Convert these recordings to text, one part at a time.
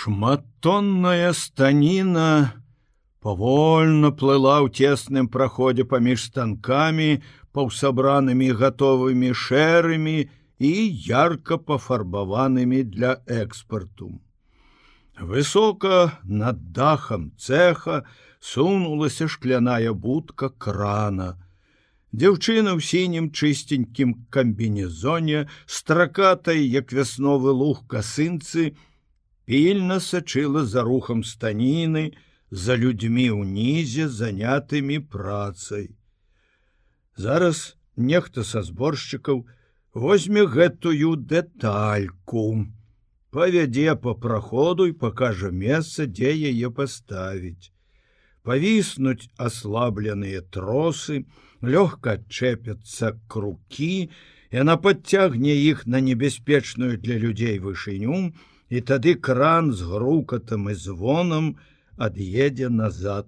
Шматтонная станіна павольна плыла ў цесным праходзе паміж станкамі, паўсабранымі гатовымі шэрымі і ярко пафарбаванымі для экспарту. Высока над дахам цеха сунулася шкляная будка крана. Дзяўчына ў сінім чыстенькім камбінезоне, стракатай, як вясновы луг касынцы, пільна сачыла за рухам станіны за людзьмі ўнізе занятымі працай. Зараз нехта са зборшчыкаў возьме гэтую дэтальку, павядзе по праходу і пакажа месца, дзе яе паставіць. Павіснуць аслабленыя тросы, лёгка адчэпяцца крукі, яна падцягне іх на небяспечную для людзей вышыню, і тады кран з грукатам і звонам ад'едзе назад.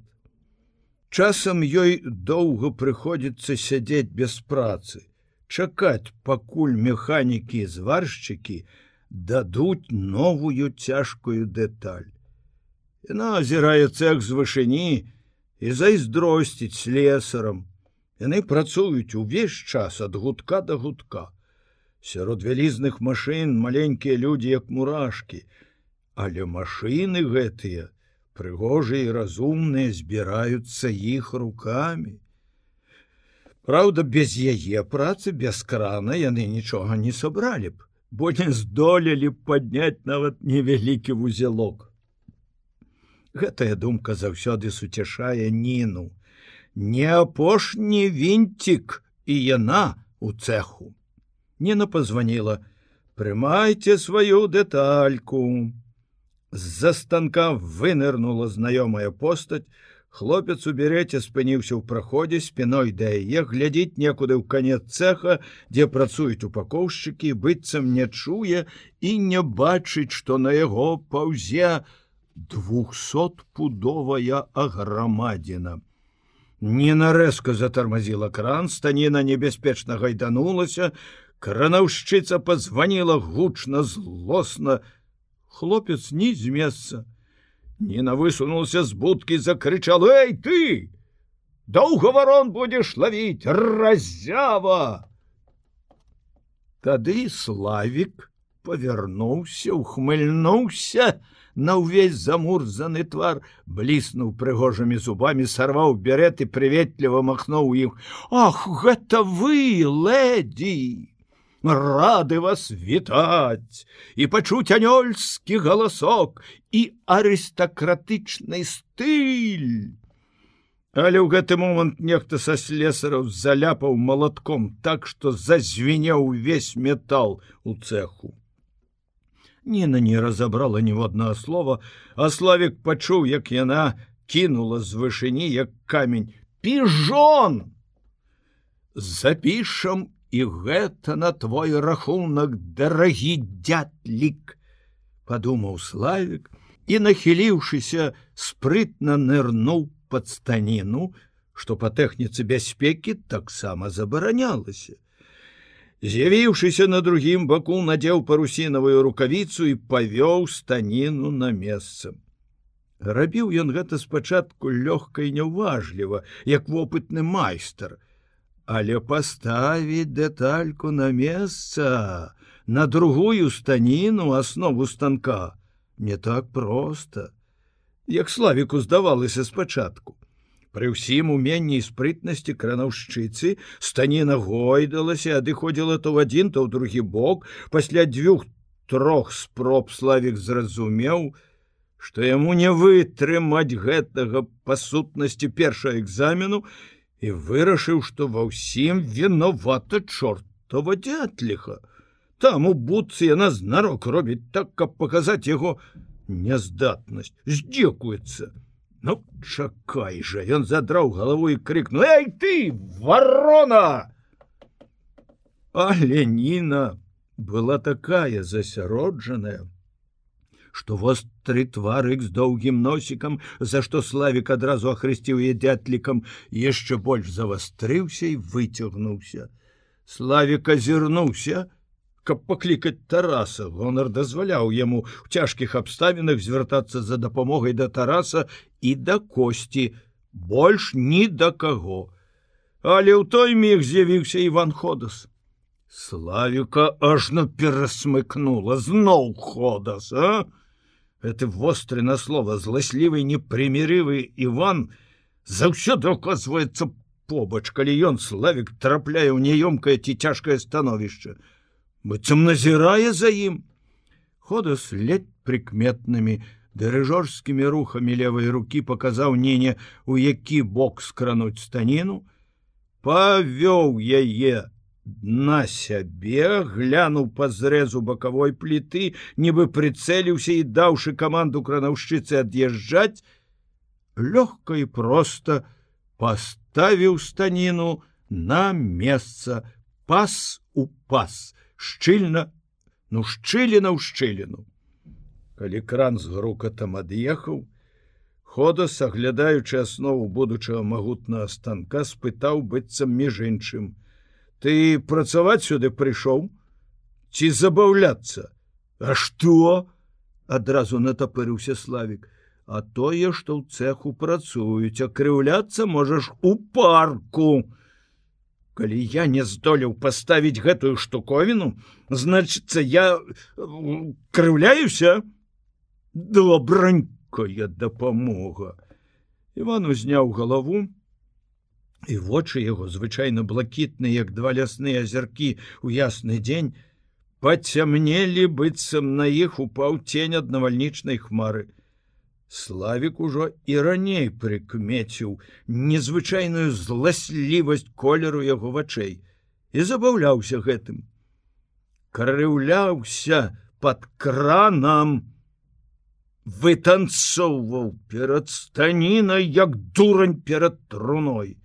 Часам ёй доўга прыходзіцца сядзець без працы, чакаць, пакуль механікі і зваршчыкі дадуць новую цяжкую дэталь. Яна азірае цех з вышыні і зайздросціць слесарам. Яны працуюць увесь час ад гудка да гудка сярод вялізных машын маленькія людзі як мурашки, але машины гэтыя прыгожыя і разумныя збіраюцца іх руками. Праўда, без яе працы без крана яны нічога не сабралі б, бо не здолелі б падняць нават невялікі вузелок. Гэтая думка заўсёды суцяшае ніну. Не апошні вінцік і яна у цеху. Ніна позвонила: Прымайце сваю дэтальку. З-за станка вынырнула знаёмая постаць. Хлопец у береце спыніўся ў праходзе спиной да яе глядзіць некуды ў канец цеха, дзе працуюць упакоўшчыкі, быццам не чуе і не бачыць, што на яго паўзе двухсотпудовая аграмадзіна. Ніна рэзка затармазіла кран, станіна небяспечна гайданулася, Кранаўшчыца позвонила гучно злостно. Хлопец не з месца. Нина высунулся з будки, закричал: Эй ты! Доўга ворон будешь ловить раззява! Тады славик повернуўся, ухмыльнуўся, на ўвесь замурзаны твар бліснуў прыгожымі зубами сарваў берет і прыветліва махнуў іх ах гэта вы леди рады вас вітаць і пачуць анёльскі галасок і арыстакратычны стыль. Але ў гэты момант нехта са слесараў заляпаў малатком так, што зазвіняў увесь метал у цеху. Ніна не разабрала ніводнага слова, а славік пачуў, як яна кінула з вышыні як камень піжон запішам і гэта на твой рахунак дарагі дятлік подумаў славик і нахіліўшыся спрытна нырнуў под станіну что по тэхніцы бяспекі таксама забаранялася. З'явіўшыся на другім баку надзеў парусінавую рукавіцу і павёў станіну на месца. Рабіў ён гэта спачатку лёгка і няўважліва як вопытны майстар але паставіць дэтальку на месца на другую станіну аснову станка. Не так просто як славіку здавалася спачатку. Пры ўсім уменні спрытнасці кранаўшчыцы станіна гойдалася адыходзіла то ў адзін то ў другі бок. Пасля дзвюх трох спроб славік зразумеў што яму не вытрымаць гэтага па сутнасці першага экзамену і вырашыў, што ва ўсім вінавата чортова дятліха. Там у будцы яна знарок робіць так, каб паказаць яго няздатнасць, здзекуецца. Ну чакай жа, ён задраў галаву і крыкнул: Эй ты, ворона! А Леніна была такая засяроджаная, што востры тварык з доўгім носікам, за што славік адразу ахрысціў е дятлікам, яшчэ больш завастрыўся і выцягнуўся. Славік азірнуўся, каб паклікаць тараса. Гонар дазваляў яму у цяжкіх абставінах звяртацца за дапамогай да тараса і да косці больш ні да каго але ў той міг з'явіўся иван ходас славіка ажно перасмыкнула зноў ходас а это востры на слова зласлівы непрымірывы иван заўсёды оказывается побач калі ён славік трапляе ў няёмкае ці цяжкае становішча быццам назірае за ім ходас ледь прыкметнымі дырыжорскімі рухамі левой руки показаў ніне у які бок скрануць станіну павёў яе на сябе глянуў па зрэзу бакавой пліты нібы прыцэліўся і даўшы каманду кранаўшчыцы ад'язджаць лёгка і проста паставіў станіну на месца пас у пас шчыльна ну шчыліна ў шчыліну. Калі кран з грукатам ад'ехаў хода саглядаючы аснову будучага магутнага станка спытаў быццам між іншым ты працаваць сюды прыйшоў ці забаўляцца? А што? Адразу натапырыўся славик а тое што ў цеху працуюць акрыўляцца можаш у парку. А калі я не здолеў паставіць гэтую штуковіну значится я крыўляюся. Добранькая дапамога. Іван узняў галаву і вочы яго звычайна блакітныя як два лясныя азяркі у ясны дзень пацямнелі быццам на іх упаў тень ад навальнічнай хмары Славік ужо і раней прыкмеціў незвычайную зласлівасць колеру яго вачэй і забаўляўся гэтым. Карыўляўся под кранам, вытанцоўваў перад станінай як дурань перад труной.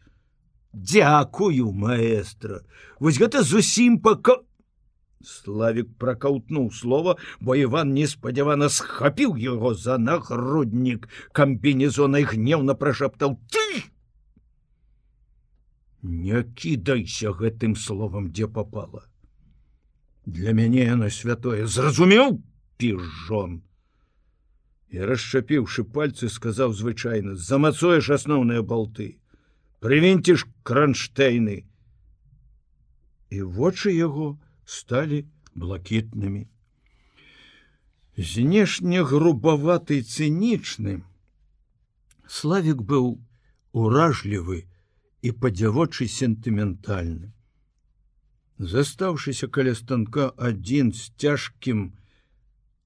Дякую, маэстра, Вось гэта зусім пака Славік пракаўтнуў слова, бо Іван неспадзявана схапіў яго за нагруднік камбінезонай гневна прашаптаў ты. Не кідайся гэтым словам, дзе попала. Для мяне яно святое зразумеў піжон. І расчапіўшы пальцы, сказаў звычайна: замацуеш асноўныя балты, прывінціш кранштейны. І вочы яго, сталі блакітнымі. Знешне грубаваты цынічны. Славік быў уражлівы і падзявочы сентыментальны. Застаўшыся каля станка адзін з цяжкім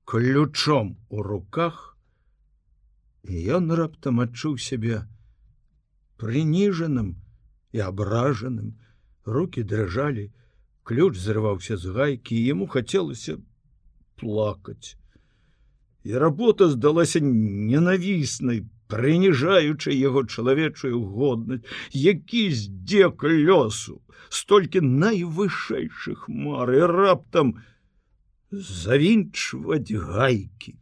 ключом у руках, ён раптам адчуў сябе прыніжаным і абражаным, руки дрыжалі, ключ зрываўся з гайкі ему хацелася плакаць і работа здалася ненавіснай прыніжаючай яго чалавечую годнасць які здзек лёсу столькі найвышэйшых мары раптам завінчваць гайкі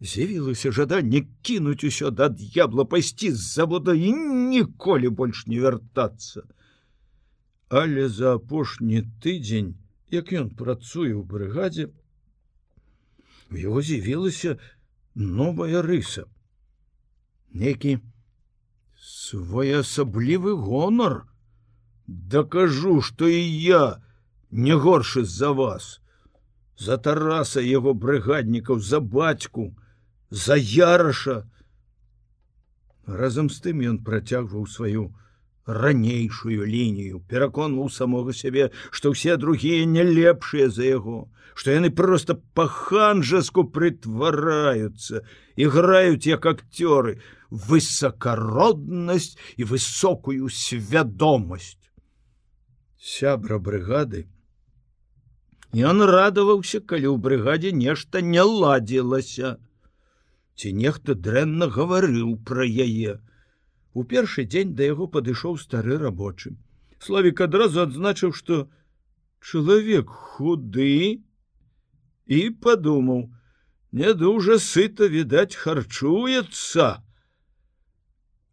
з'явілася жаданне кінуць усё да д'ябла пайсці з завода і ніколі больш не вяртацца Але за апошні тыдзень, як ён працуе ў брыгадзе, у яго з'явілася новая рыса. Некі своеасаблівы гонар. Дакажу, што і я не горшы з-за вас, за тараса яго брыгаднікаў за бацьку, за яраша. Разам з тым ён працягваў сваю, ранейшую лінію пераконваў самога сябе што ўсе другія не лепшыя за яго што яны просто па-ханжаску прытвараюцца іграюць як акцёры высокароднасць і высокую свядомасць сябра брыгады ён радаваўся калі ў брыгадзе нешта не ладзілася ці нехта дрэнна гаварыў пра яе У першы дзень да яго падышоў стары рабочы. Славік адразу адзначыў, што чалавек худы і падумаў: не дужа сыта відаць харчуецца.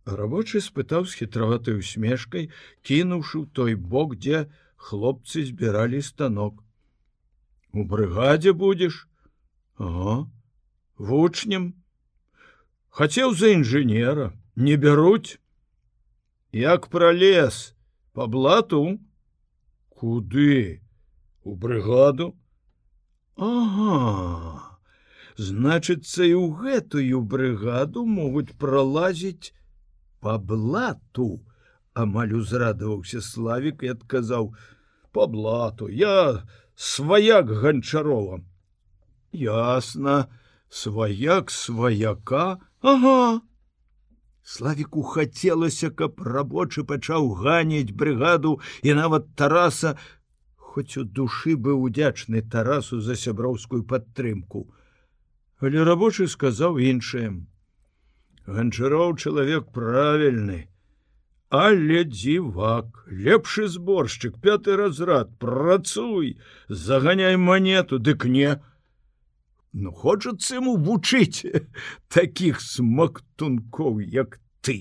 Рабочы спытаў з хітраватай усмешкай, кінуўшы ў той бок, дзе хлопцы збіралі станок. у брыгадзе будзеш вучнем хацеў за інжынера не бяруць як пролез по блату. Куды? У брыгаду ага. Значыцца і ў гэтую брыгаду могуць пролазіць по блату. Амаль узрадаваўся славик і адказаў по блату. Я сваяк ганчарова ясно сваяк сваяка ага. Славіку хацелася каб рабочы пачаў ганіць брыгаду і нават тараса хоць у душы быў удзячны тарасу за сяброўскую падтрымку. Але рабочы сказаў іншае. Ганчароў чалавек правільны але дзівак лепшы зборшчык пяты разрад працуй заганяй монету дык не Ну хочацца ему вучыць таких смактункоў як ты.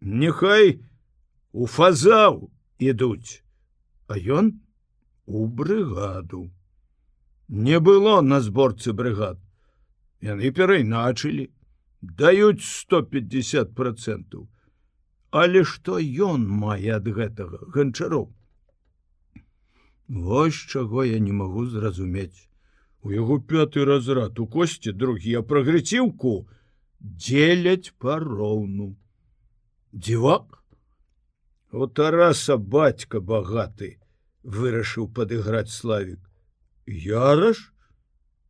Няхай у фазаў ідуць а ён у брыгаду не было на зборцы брыгад яны перайначылі даюць 150 процентаў але што ён мае ад гэтага ганчароў? Вось чаго я не магу зразумець У яго пяты разрад у косці другі а прагрэціўку дзеляць пароўну. Дзівак У тараса бацька багаты вырашыў падыграць славік. Яраш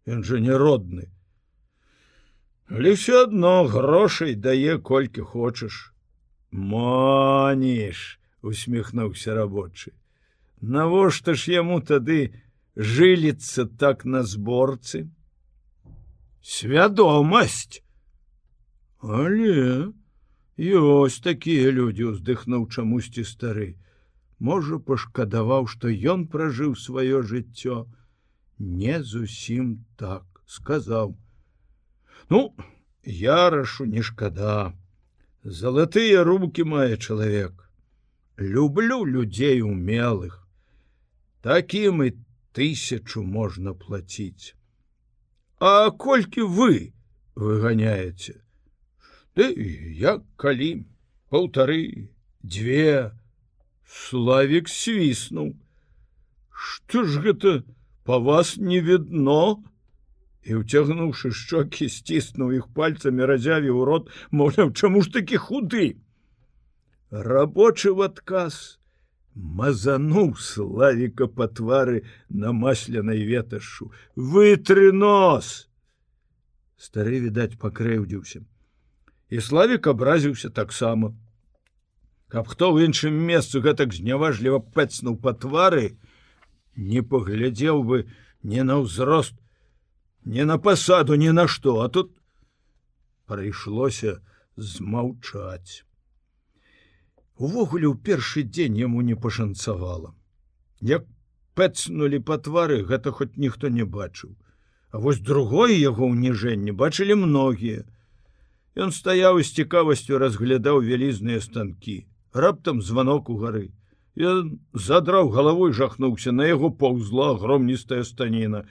Ён жа не родны. Але все адно грошай дае колькі хочаш. Маніш усміхнуўся рабочы. Навошта ж яму тады, жыліцца так на зборцы свядомасць але ёсць такія людзі уздыхнуў чамусьці стары. Можа пашкадаваў што ён пражыў сваё жыццё. Не зусім так сказаў. Ну ярашу не шкада. Залатыя руки мае чалавек. Люблю людзей умелых. Такім і тысячу можна платіць. А колькі вы выганяеце? Ды як калі полторы две славик свіснуў. Што ж гэта по вас не відно? І уцягнуўшы шчокі сціснуў іх пальцамі разявіў рот, мовляў, чаму ж такі худы. Рабочы в адказ мазануў славіка па твары намасленай веташу вытры нос! Стары відаць пакрэўдзіўся і славік абразіўся таксама. Каб хто ў іншым месцу гэтак зняважліва пэцнуў па твары не паглядзеў бы не на ўзрост не на пасаду ні на што. А тут прыйшлося змаўчаць Увогуле ў першы дзень яму не пашанцавала. Як пэцнулі па твары, гэта хоць ніхто не бачыў. А вось другое яго ўніжэнне бачылі многія. Ён стаяў з цікавасцю разглядаў вялізныя станкі. раптам званок у гары. Ён задраў галавой жахнуўся на яго паўзла громністая станіна.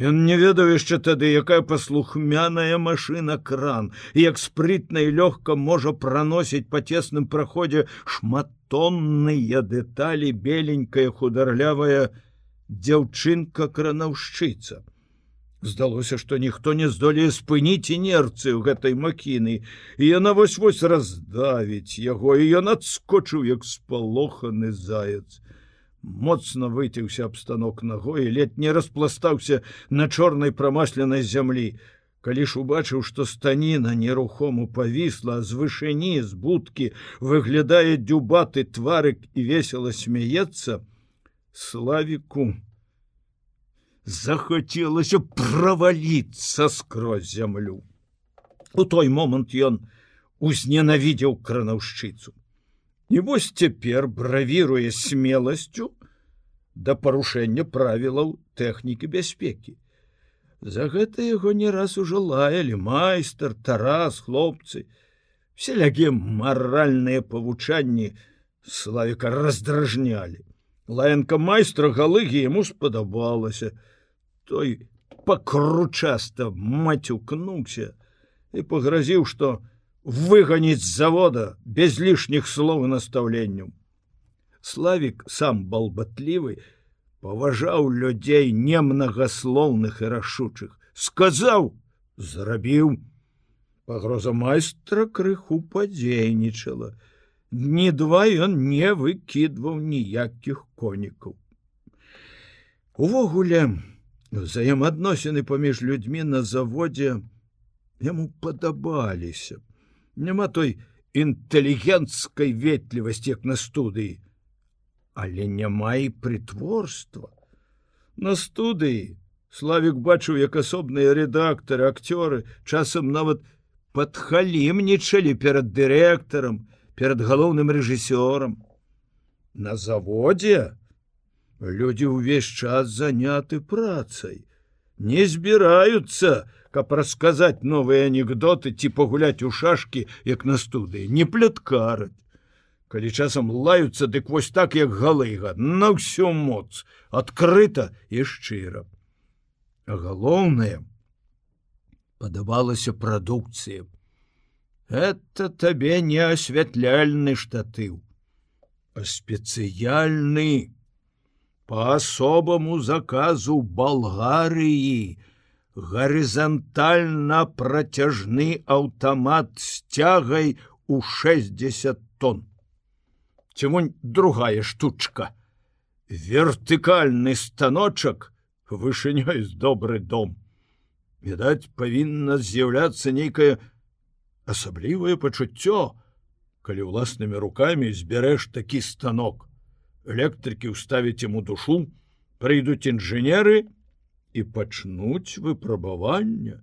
Ён не ведаў яшчэ тады, якая паслухмяная машына кран, як спрытна і лёгка можа праносіць па цесным праходзе шматонныя дэталі беленькая хударлявая дзяўчынка кранаўшчыца. Здалося, што ніхто не здолее спыніць інерцыю гэтай макіны, і яна вось-вось раздавіць яго, і ён адскочыў як спалоханы заяц моцна выцеўся аб станок ногой лет не распластаўся на чорнай прамасленай зямлі. Калі ж убачыў што станіна нерухому павісла з вышыні з будкі выглядае дзюбаты тварык і весело смяецца славіку захацелася праваліцца скрозь зямлю. У той момант ён узненавідзеў кранаўшчыцу І вось цяпер бравіруе смеласцю да парушэння правілаў тэхнікі бяспекі. За гэта яго не раз ужо лаялі майстар, тарас, хлопцы, селяге маральныя павучанні славіка раздражнялі. Лаянка майстра галыгі яму спадабалася. Той пакручаста мацюкнуўся і пагразіў, што выганіць з завода без лішніх слоў і настаўленняў. Славік сам балбатлівы, паважаў людзей немнагаслоўных і рашучых, сказаў, зрабіў. Пагроза майстра крыху падзейнічала. Дні два ён не выкідваў ніякіх конікаў. Увогуле, взаемаадносіны паміж людзьмі на заводзе яму падабаліся. Няма той інтэлігенцкай ветлівасці як на студыі, але няма і прытворства. На студыі Славік бачыў, як асобныя рэдактары, акцёры часам нават падхалімнічалі перад дырэктарам, перад галоўным рэжысёрам. На заводзе Людзі ўвесь час заняты працай, не збіраюцца, каб расказаць новыя анекдоты ці пагуляць у шашкі, як на студыі, не пляткараць. Калі часам лаюцца, дык вось так, як галыга, на ўсё моц, адкрыта і шчыра. А галоўнае падабалася прадукцыя. Это табе не асвятляльны штатыў, а спецыяльны, по особому заказу Болгарыі горизонтально працяжны аўтамат з цягай у 60 тонн. Цімунь другая штучка. Вертыкальны станочак вышынёй з добры дом. Відаць, павінна з'яўляцца нейкае асаблівае пачуццё, калі ўласнымі руками збярэш такі станок электрыкі ўставіць ему душу прыйдуць інжынеры і пачнуць выпрабавання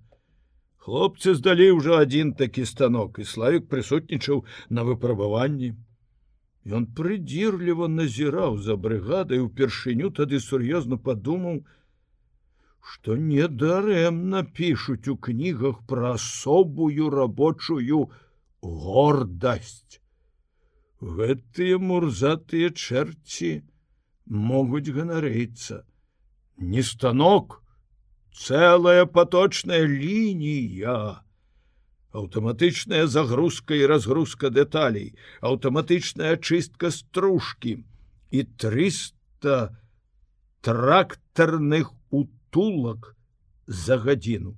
хлопцы здалі ўжо адзін такі станок і славік прысутнічаў на выпрабаванні ён прыдзірліва назіраў за брыгадай упершыню тады сур'ёзна падумаў што недарэмна пішуць у кнігах пра асобую рабочую гордасць гэтыя мурзатыя чэрці могуць ганарыцца. Не станок целая поточная лінія. Аўтаматычная загрузка і разгрузка дэталей аўтаматычная чыстка стружкі і 300 трактарных утулак за гадзіну.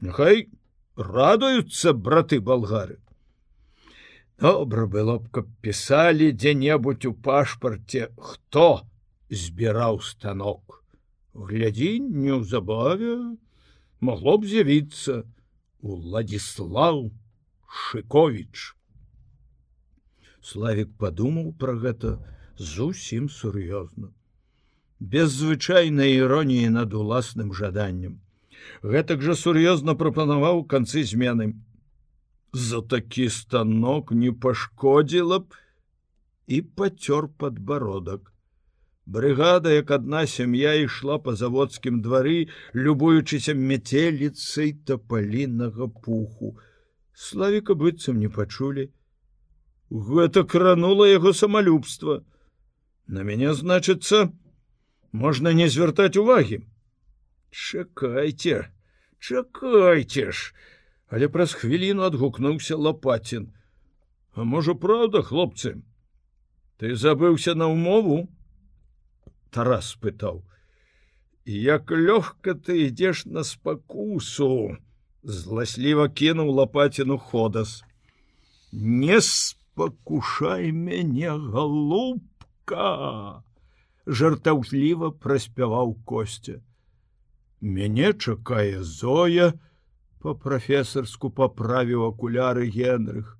Няхай радуюцца браты болгары Добра было б, каб пісалі дзе-небудзь у пашпарце, хто збіраў станок. Глядзі неўзабаве магло б з'явіцца Уладзіслаў Шковіч. Славік падумаў пра гэта зусім сур'ёзна. Без звычайнай іроніі над уласным жаданнем. Гэтак жа сур'ёзна прапанаваў канцы змены за такі станок не пашкодзіла б і пацёр подбородак. Брыгада, як адна сям'я ішла па заводскім двары, любуючыся мяцеліцай тапалінага пуху. Славіка быццам не пачулі. Гэта кранула яго самалюбства. На мяне значыцца, можна не звяртаць увагі. Чакайце, чакайце ж, але праз хвіліну адгукнуўся лопатін а можа праўда хлопцы? Ты забыўся на ўмову? Тарас пытаў як лёгка ты ідзеш на спакусу! Зласліва кінуў лопаціну ходас. Не спакушай мяне галубка! Жартаўліва праспяваў костя мяне чакае зоя по прафесарску поправіў акуляры генрых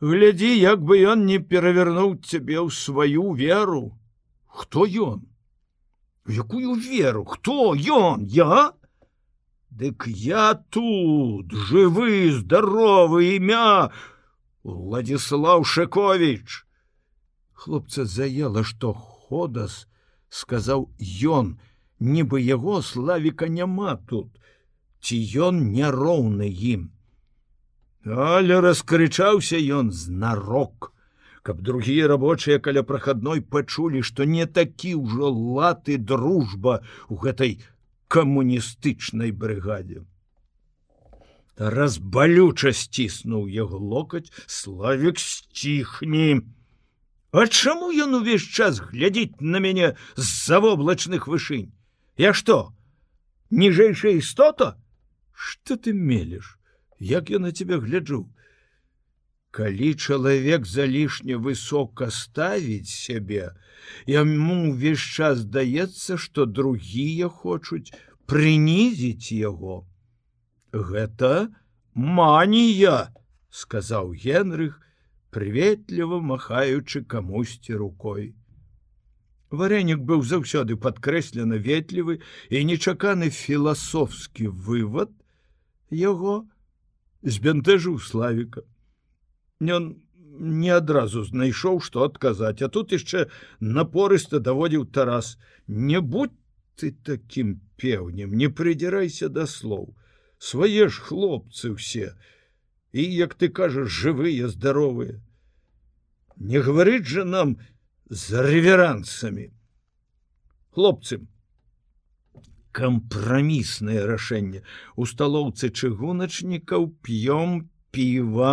глядзі як бы ён не перавярнуў цябе ў сваю веру. Хто ён якую веру? Хто ён я? Дык я тут жывы здаровы імя владислав шакович хлопца заела что ходас сказаў ён нібы яго славіка няма тут ці ён няроўны ім. Але раскрычаўся ён знарок. каб другія рабочыя каля прахадной пачулі, што не такі ўжо латы дружба у гэтай камуністычнай брыгадзе. Тарас балюча сціснуў яго локаць, славік сціхні. А чаму ён увесь час глядзіць на мяне з-за воблачных вышынь? Я што? Ніжэйшая істота? Што ты мелеш? Як я на тебя гляджу? Калі чалавек залішне высока ставіць сябе, яму ўвесь час здаецца, што другія хочуць прынізіць яго. Гэта манія, сказаў Генрых, прыветліва махаючы камусьці рукой. Варэнік быў заўсёды падкрэслена ветлівы і нечаканы філасофскі вывад яго збянтэжыў славіка. Ён не адразу знайшоў, што адказаць, а тут яшчэ напорыста даводзіў Тарас: Не будь ты такім пеўнем, не прыдзірайся да слоў. Свае ж хлопцы ўсе, і як ты кажаш жывыя здаровыя не гаварыць же нам за рэверансамі хлопцы кампраміснае рашэнне у сталоўцы чыгуначнікаў п'ём піва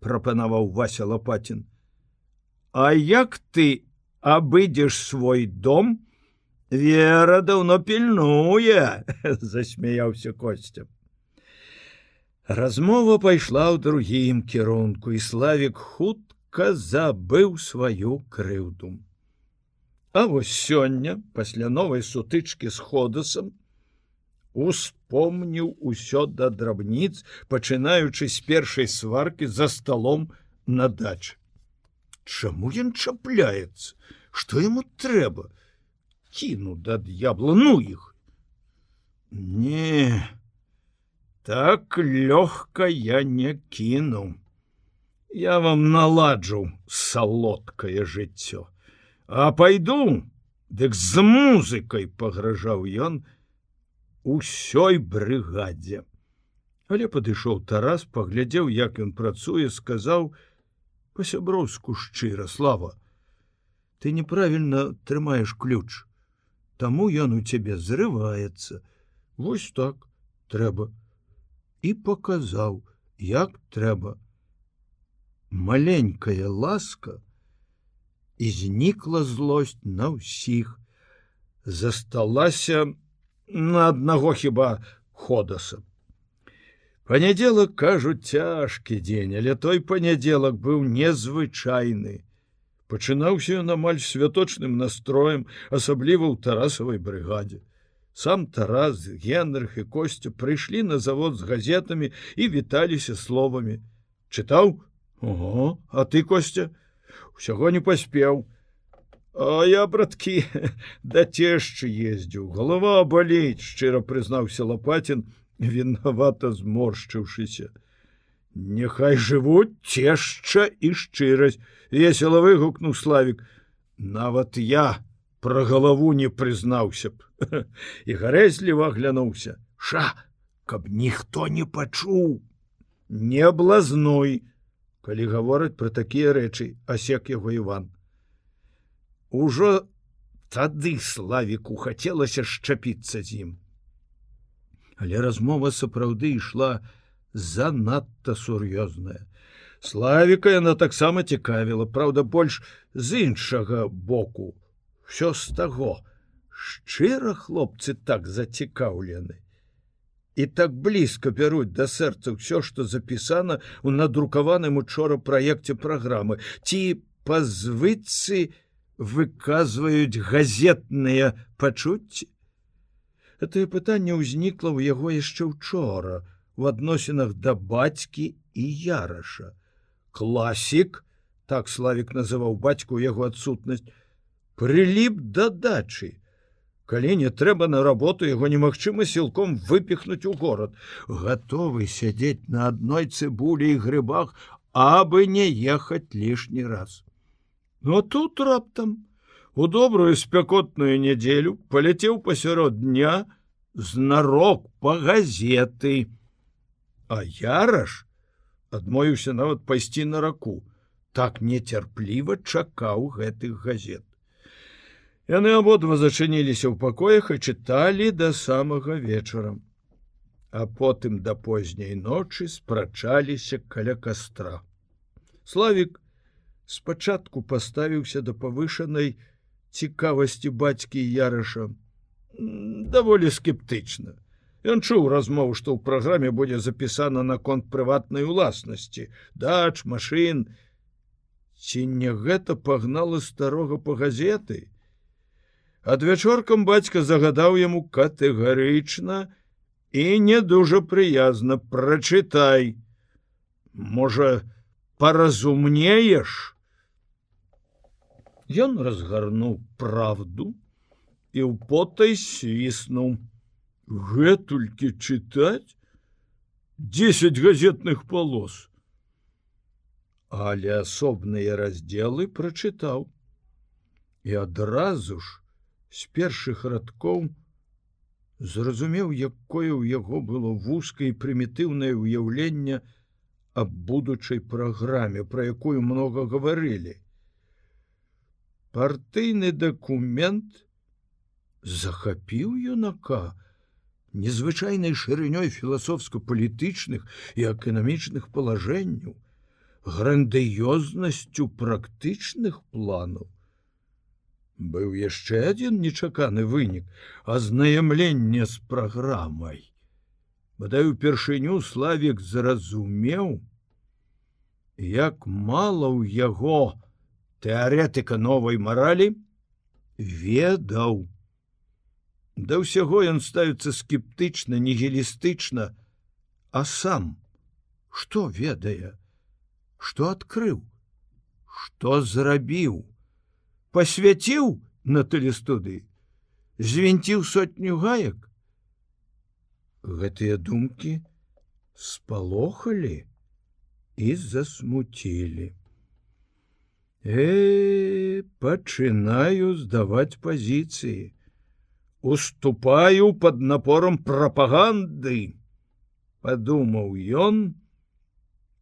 прапанаваў вася лопатин а як ты абыдзеш свой дом? Вера даўно пільнуе засмяяўся костцем Размова пайшла ў другім кірунку і славік хутка забыў сваю крыўду. А вось сёння, пасля новай сутычкі з ходасам, успомніў усё да драбніц, пачынаючы з першай сваркі за сталом на дач. Чаму ён чапляецца, што яму трэба? Кіну да д'ябла ну іх. Не, так лёгка я не кіну я вам наладжу салодкае жыццё а пойду дык з музыкай пагражаў ён усёй брыгадзе. Але падышоў тарас паглядзеў як ён працуе сказаў па-сяброўску шчыра слава ты неправільна трымаеш ключ. Таму ён у цябе зрываецца вось так трэба і показаў, як трэба. Маленькая ласка і знікла злосць на ўсіх, засталася на аднаго хіба ходаса. Панядзелак кажуць цяжкі дзень, але той панядзелак быў незвычайны. Пачынаўся ён амаль святочным настроем, асабліва ў тарасавай брыгадзе. Сам Тарас, Генрых і Костя прыйшлі на завод з газетамі і віталіся словамі. Чытаў: Ого, а ты Костя, усяго не паспеў. А я, браткі, да цешчы ездзіў, Галава балець, шчыра прызнаўся лапатін, вінавата зморшчыўшыся. Няхай жывуць цешча і шчырасць, весела выгукнуў славік. Нават я, про галаву не прызнаўся б і гарэзліва глянуўся ша каб ніхто не пачуў не блазной калі гавораць пра такія рэчы асек яго Іван. Ужо тады славіку хацелася шчапіцца з ім. Але размова сапраўды ішла занадта сур'ёзная. Славіка яна таксама цікавіла праўда больш з іншага боку. Все з таго. Шчыра хлопцы так зацікаўлены і так блізка бяруць да сэрца ўсё што запісана у надрукаваным учора праекце праграмы ці па звыцы выказваюць газетныя пачуцці? Гэтае пытанне ўзнікла ў яго яшчэ учора у адносінах да бацькі і яраша. Класік так славік называў бацьку яго адсутнасць прыліп да дачы. Калі не трэба на работу яго немагчыма сілком выпихнуць у горад, гатовы сядзець на адной цыбулі і грыбах, абы не ехаць лішні раз. Но тут раптам у добрую спякотную нядзелю паляцеў пасярод дня знарок па газеты. А яраш адмовіўся нават пайсці на раку. так нецярпліва чакаў гэтых газет. Яны абодва зачыніліся ў пакоях і чыталі да самага вечара. А потым да позняй ночы спрачаліся каля кастра. Славік спачатку паставіўся да павышанай цікавасці бацькі ярыша даволі скептычна. Ён чуў размову, што ў праграме будзе запісана наконт прыватнай уласнасці, дач, машин. Ці не гэта пагнала старога па газеты. Адвячоркам бацька загадаў яму катэгарычна і не дужа прыязна прачытай. Можа, паразумнееш? Ён разгарнуў правду і ў потай свіснуў гэтулькі чытаць 10 газетных полос але асобныя раздзелы прачытаў і адразу ж з першых радкоў зразумеў якое ў яго было вузкае прымітыўнае ўяўленне аб будучай праграме пра якую много гаварылі партыйны дакумент захапіў юнака незвычайнай шырынёй філасофска-палітычных і эканамічных палажэнняў, грандыёзнасцю практычных планаў. Быў яшчэ адзін нечаканы вынік, азнаямленне з праграмай. Бадай упершыню славік зразумеў, як мала ў яго тэарэтыка новай маралі ведаў, Да ўсяго ён ставіцца скептычна, нігілістычна, а сам што ведае, што адкрыў, што зрабіў, пасвяціў на тэлестудыі, звінціў сотню гаек. Гэтыя думкі спалохалі і засмуцілі. Э, пачынаю здаваць пазіцыі уступаю под напором прапаганды подумаў ён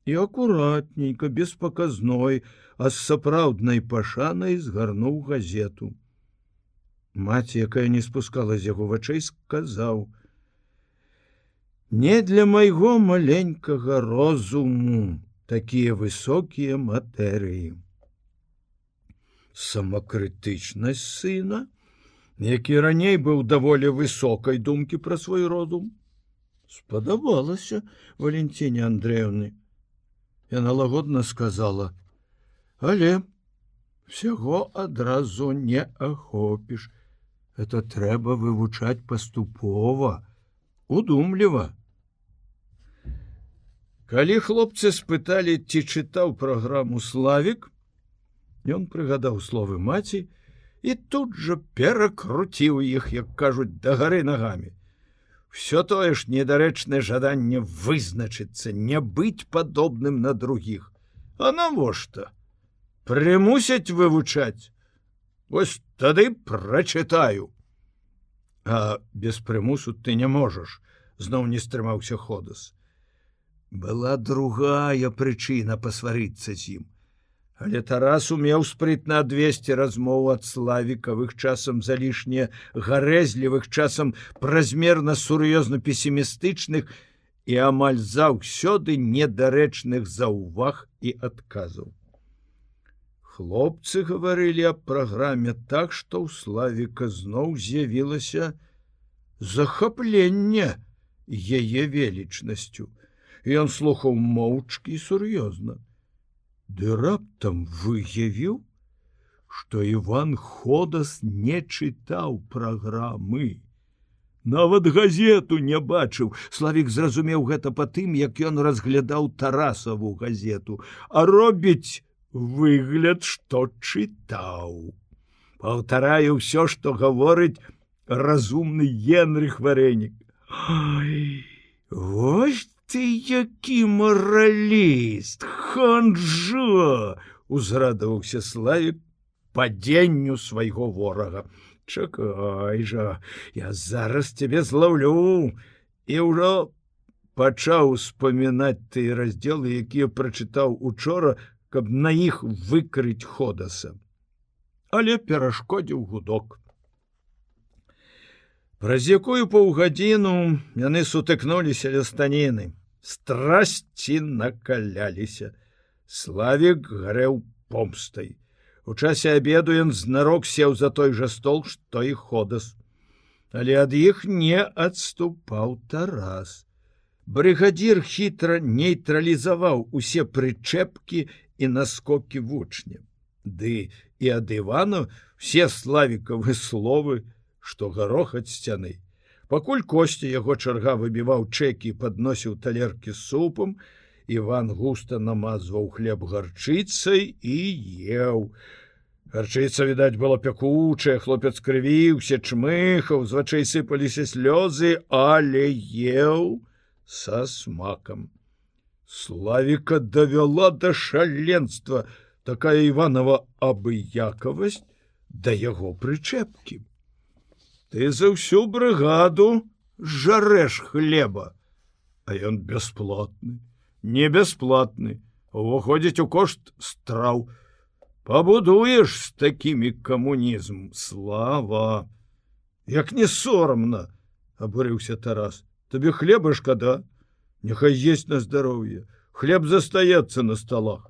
і акуратненько без паказной а з сапраўднай пашанай згарнуў газету. Маці якая не спускала з яго вачэй сказаў не для майго маленькага розуму такія высокія матэрыі. Самакрытычнасць сына які раней быў даволі высокай думкі пра свой родум спадабалася валенціне андреевны яна лагодна сказала але всяго адразу не ахопіш это трэба вывучаць паступова удумліва калі хлопцы спыталі ці чытаў праграму славік ён прыгадаў словы маці і тут жа перакруціў іх, як кажуць да гары нагамі. Всё тое ж недарэчнае жаданне вызначыцца, не быць падобным на другіх. А навошта? Прымусяць вывучаць. Вось тады прачытаю. А без прымусу ты не можаш, зноў не стрымаўся ходас. Была другая прычына пасварыцца з ім. Але Тарас умеў спрытна адвесці размову ад славікавых часам залішне гарэзлівых часам празмерна сур'ёзна песімістычных і амаль заўсёды недарэчных заўваг і адказаў. Хлопцы гаварылі аб праграме так, што ў славіка зноў з'явілася захапленне яе велічнасцю. Ён слухаў моўчкі сур'ёзна ды раптам выявіў, што Іван Ходас не чытаў праграмы. Нават газету не бачыў. Славік зразумеў гэта па тым, як ён разглядаў тарасаву газету, а робіць выгляд, што чытаў. Паўтараю ўсё, што гаворыць разумны генрых варэнік. Вось ты які мараліст ханжа узрадаваўся славік падзенню свайго ворага чакай жа я зараз тебе злаўлю і ўжо пачаў успамінаць ты раздзелы якія прачытаў учора каб на іх выкрыць ходаса. Але перашкодзіў гудок. Праз якую паўгадзіну яны сутыкнуліся ля станіны, страсці накаляліся. Славік гарэў помстай. У часе обеду ён знарок сеў за той жа стол, што і ходас. Але ад іх не адступаў Тарас. Брыгадзір хітра нейтралізаваў усе прычэпкі і наскокі вучня. Ды і ад Івану все славікавы словы, што гарохаць сцяны. Пакуль косці яго чарга выбіваў чэкі, падносіў талеркі супам, Іван густа намазваў хлеб гарчыцай і еў. Гарчыца, відаць, было пякучая, хлопец крывіўся, чмыхаў, з вачэй сыпаліся слёзы, але еў са смакам. Славіка давяла да шаленства такая Іванова абыякавасць да яго прычэпкі. Ты за ўсю брыгаду жарэш хлеба, а ён бясплатны, не бясплатны, уваходзіць у кошт страў. Пабудуеш з такімі камунізм, слава. Як не сорамна, абурыўся Тарас, Табе хлеба шкада, Няхай есть на здароўе, хлеб застаецца на сталах.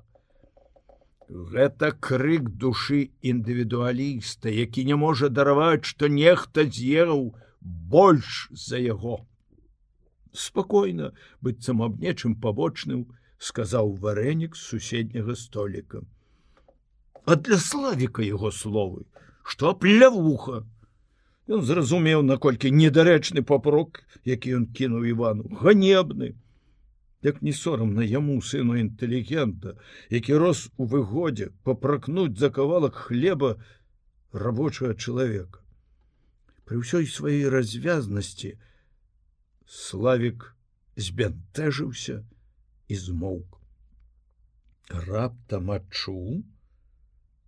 Гэта крык душы індывідуаліста, які не можа дараваць, што нехта з'еў больш за яго. Спакойна быццам аб нечым пабочным, сказаў варэнік з суседняга століка. А для славіка яго словы, што плявуха. Ён зразумеў, наколькі недарэчны папрок, які ён кінуў Івану, ганебны, як не сорамна яму сыну інтэлігента, які рос у выгодзе папракнуць за кавалак хлеба рабочага чалавека. Пры ўсёй сваёй развязнасці славік збянтэжыўся і змоўк. Раптам адчуў,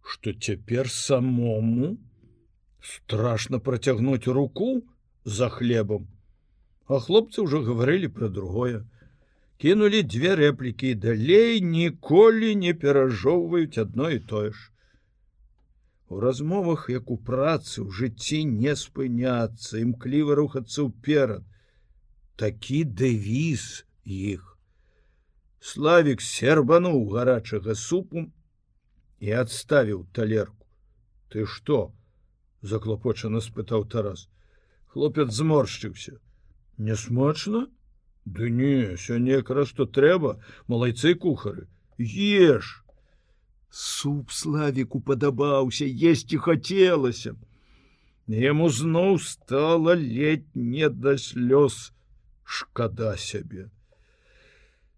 што цяпер самому страшно працягнуць руку за хлебам, а хлопцы ўжо гаварылі пра другое кінулі две рэплікі далей ніколі не перажоўваюць адно і тое ж. У размовах, як у працы ў жыцці не спыняцца, імкліва рухацца ўперад. Такі дэвіз іх. Славік сербануў гарачага супу і адставіў талерку. Ты што? заклапочана спытаў Тарас. Хлопец зморшчыўся. Нясмачна? Ды не, сёння якраз што трэба, малайцы кухары, еш. Суп славіку падабаўся, есці хацелася. Яму зноў стала ледь не да слёз, шкада сябе.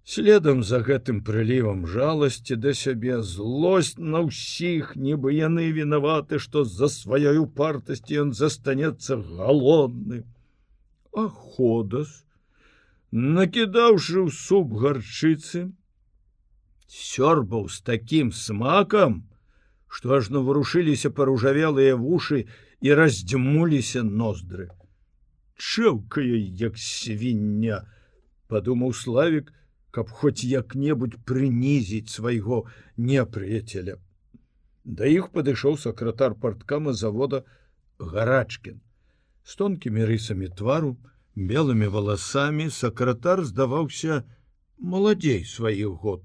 Следам за гэтым прылівам жаласці да сябе злосць на ўсіх, нібы яны вінаваты, што з-за сваёй упартасці ён застанецца галодны. А ходас, накідаўшы ў суп гарчыцы, сёрбаў з такім смакам, што ажно варушыліся паружавелыя вушы і раздзьмуліся ноздры. Чэўкае, як свіння, падумаў славік, каб хоць як-небудзь прынізіць свайго непрыяцеля. Да іх падышоў сакратар парткама завода гарачкін з тонкімі рысамі твару, белымі валасамі сакратар здаваўся маладзей сваіх год.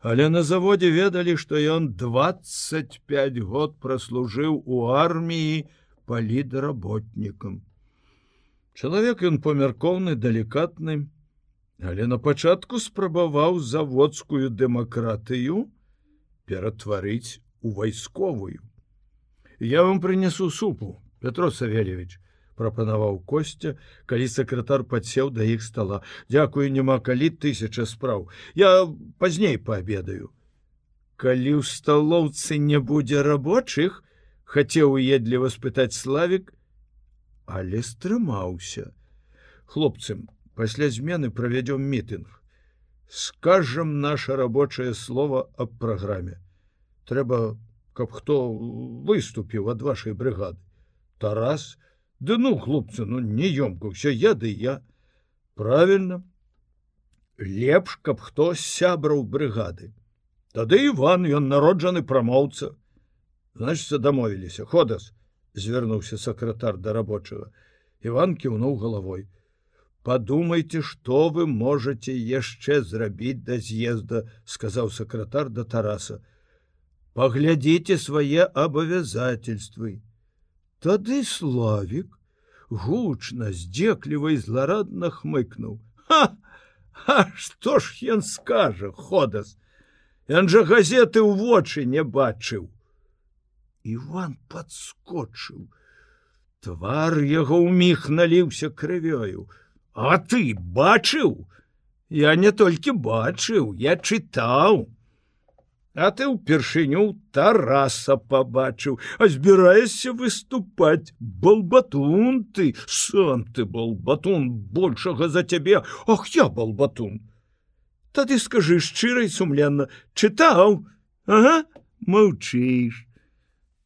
Але на заводзе ведалі, што ён 25 год праслужыў у арміі палідаработнікам. Чалавек ён памяркоўны далікатны, але на пачатку спрабаваў заводскую дэмакратыю ператварыць у вайсковую. Я вам прынесу супу, Петро Савельевич, прапанаваў костя калі сакратар падсеў да іх стола. Дякую няма калі тысяча спраў. Я пазней паабедаю калі ў сталоўцы не будзе рабочых хацеў уедліва спытаць славік але стрымаўся. Хлопцам пасля змены правядём мітынг. Скажем наше рабочее слово аб праграме. Трэба каб хто выступіў ад вашай брыгады. Тарас у Да ну хлопцы ну неёмка все я ды я. Правильно. Лепш каб хто сябраў брыгады. Тады Іван ён народжаны прамоўца. Значится дамовіліся ходас звярнуўся сакратар да рабочага. Іван кіўнуў галавой. Подумайте что вы можете яшчэ зрабіць да з'езда сказаў сакратар да тараса. Поглядзіце свае абавязательствы тады славик гучна здзеклівай зларадна хмыкнуў. Ха А што ж ён скажа ходас? Ён жа газеты ў вочы не бачыў! Іван подскочыў твар яго ў міг наліўся крывёю. А ты бачыў? Я не толькі бачыў я чытаў а ты ўпершыню тараса побачыў а збіраешся выступаць. Балбатун ты сам ты балбатун большага за цябе. Ох я балбатун. Тады скажы шчырай сумленна чытаў? Ага маўчыш.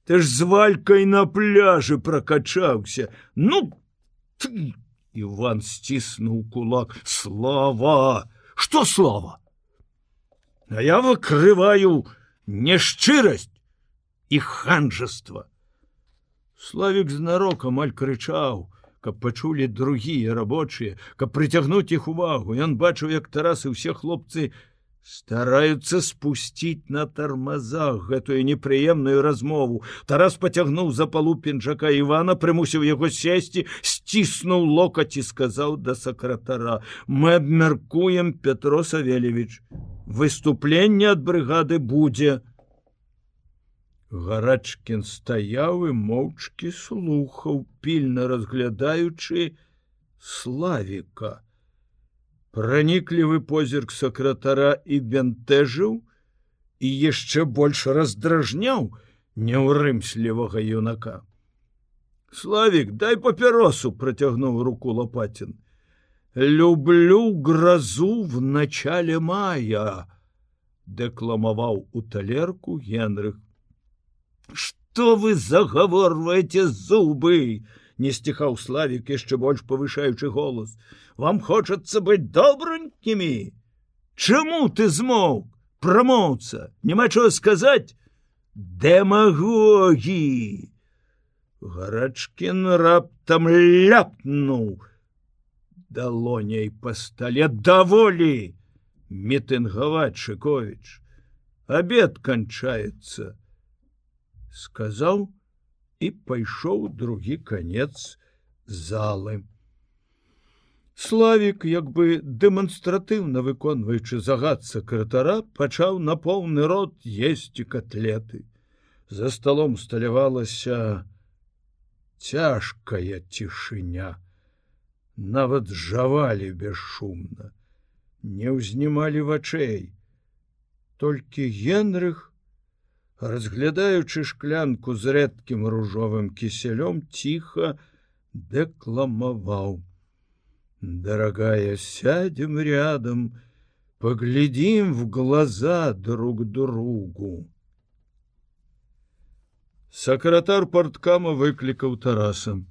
Ты ж з валькай на пляжы прокачаўся ну ты Іван сціснуў кулак. Слова что слова А я выкрываю няшчырасць і ханжаства Славік знарок амаль крычаў каб пачулі другія рабочыя каб прыцягнуць іх увагу. Ён бачыў як тарасы ўсе хлопцы не стараются спустить на тормозах гэтую непрыемную размову. Тарас потягнуў за палу пінжака ивана прымусіў яго сесці сціснуў локаць і сказаў да сакратара мы абмяркуем петро савельевич выступленне ад брыгады будзе гарачкін стаяў і моўчкі слухаў пільна разглядаючы славіка Праніклівы позірк сакратара і бянтэжыў і яшчэ больш раздражняў няўрымслівага юнака. Славік, дай папяросу працягнуў руку лопатин. Люблю грозу в начале мая, дэкламаваў у талерку Генрых. Что вы загаворваеце зубы? не сціхаў славік яшчэ больш павышаючы голос. Вам хочацца быць добранькімі Чаму ты змоў прамоўца няма чого сказаць дэмагогі гарачкін раптам ляпнуў далоняй па стале даволі мітынгаваць шыкович обед канчаецца сказаў і пайшоў другі конец залы Славік, як бы дэманстратыўна выконваючы загад сакратара, пачаў на поўны рот есці котлеты. За сталом сталявалася цяжкая цішыня. Нават жавалі бесшумна, не ўзнімалі вачэй. Толькі Генрых, разглядаючы шклянку з рэдкім ружовым кіселём ціха дэкламаваў. Дорогая сядем рядом поглядим в глаза друг другу сакратар порткама выклікаў тарасам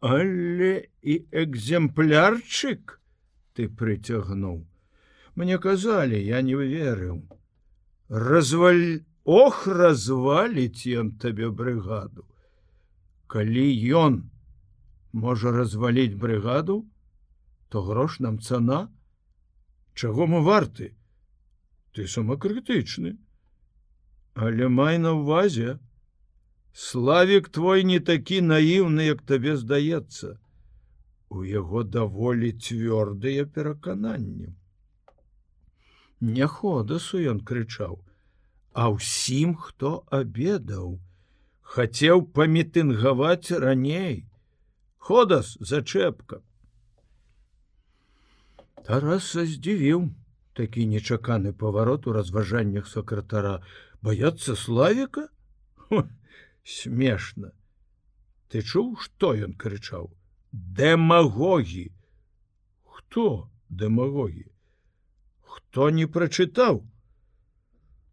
але і экземплярчык ты прыцягнуў мне казалі я не верыў разваль ох разваліць ён табе брыгаду калі ён можа разваліць брыгаду, то грош нам цана, Чаго мы варты? Ты самакрытычны. Але май на ўвазе, Славік твой не такі наіўны, як табе здаецца. У яго даволі цвёрдыя перакананні. Няходасу ён крычаў, А ўсім, хто абедаў, хацеў памітынгаваць раней, ходас зачэпка. Тараса здзівіў такі нечаканы паварот у разважаннях сакратара. Баяцца славіка смешна. Ты чуў што ён крычаў? Дэмагогі! Хто дэмагогі? Хто не прачытаў?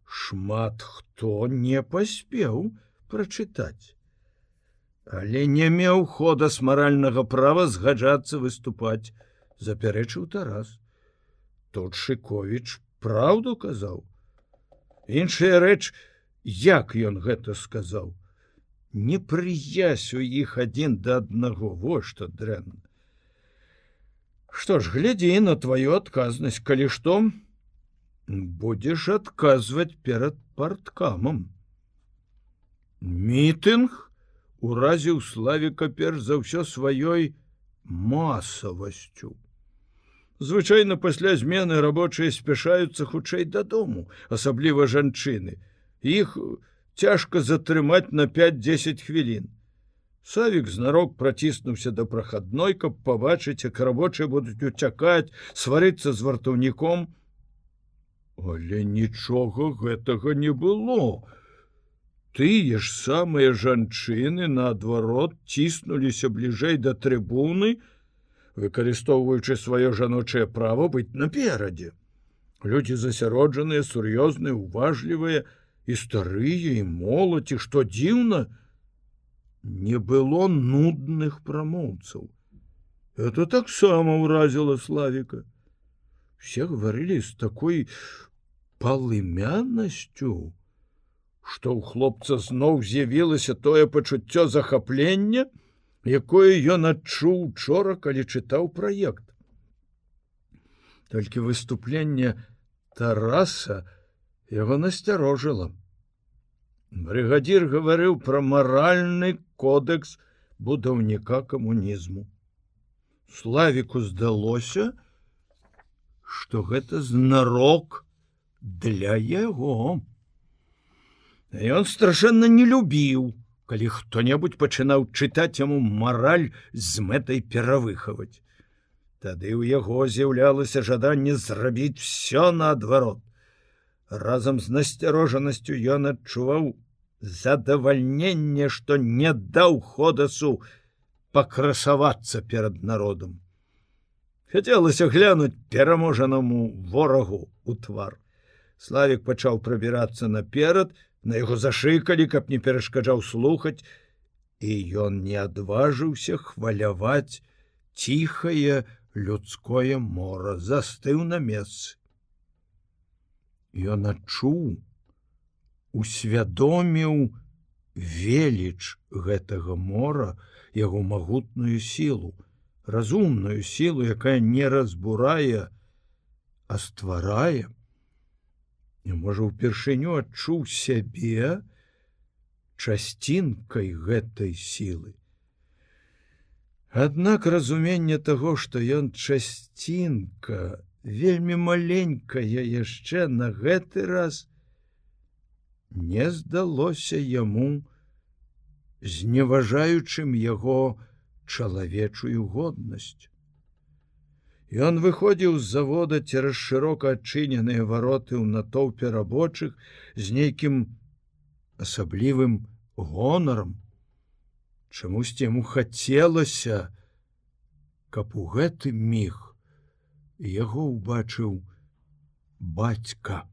Шмат хто не паспеў прачытаць. Але не меў хода з маральнага права згаджацца выступаць запярэчыў тарас. Тут шыковіч праўду казаў. Іншая рэч як ён гэта сказаў непрыязь у іх адзін да аднаго во што дрэнна. Што ж глядзі на тваю адказнасць калі што будзеш адказваць перад парткамам. Мітынг уразіў славіка перш за ўсё сваёй масавасцю. Звычайна пасля змены рабочыя спяшаюцца хутчэй дадому асабліва жанчыны. Іх цяжка затрымаць на 5-10 хвілін савік знарок праціснуўся да прахадной каб пабачыць як рабочыя будуць уцякаць сварыцца з вартаўніком але нічога гэтага не было. Тыя ж самыя жанчыны наадварот ціснуліся бліжэй да трыбуны выкарыстоўваючы сваё жаночае право быць наперадзе. Людзі засяроджаныя, сур'ёзныя, уважлівыя і старыя і моладзі, што дзіўна, не было нудных прамоўцаў. Это таксама ўразіла славіка. Все гаварылі з такой палымяннасцю, што ў хлопца зноў з'явілася тое пачуццё захаплення, якое ён адчуў учора, калі чытаў праект. Толькі выступленне Тараса яго насцярожыла. Брыгадзір гаварыў пра маральны кодекс будаўніка камунізму. Славіку здалося, што гэта знарок для яго. Ён страшэнна не любіў, калі хто-небудзь пачынаў чытаць яму мараль з мэтай перавыхаваць. Тады ў яго з'яўлялася жаданне зрабіць все наадварот. Разам з насцярожанасцю ён адчуваў задавальненне, што не даў ходасу пакрасавацца перад народам. Хацелася глянуць пераможанаму ворагу у твар. Славік пачаў прабірацца наперад, на яго зашыкалі, каб не перашкаджаў слухаць, і ён не адважыўся хваляваць ціхае людское мора застыў на месцы. Ён адчуў, усвядоміў веліч гэтага мора яго магутную сілу, разумную сілу, якая не разбурае, а стварае, і можа ўпершыню адчуў сябе часцінкай гэтай сілы. Аднак разуменне таго, што ён часцінка вельмі маленькая яшчэ на гэты раз не здалося яму зневажаючым яго чалавечую годнасць. Ён выходзіў з завода цераз шырока адчыненыя вароты ў натоўпе рабочых з нейкім асаблівым гонарам. Чамусьці яму хацелася, каб у гэты міг яго ўбачыў бацька.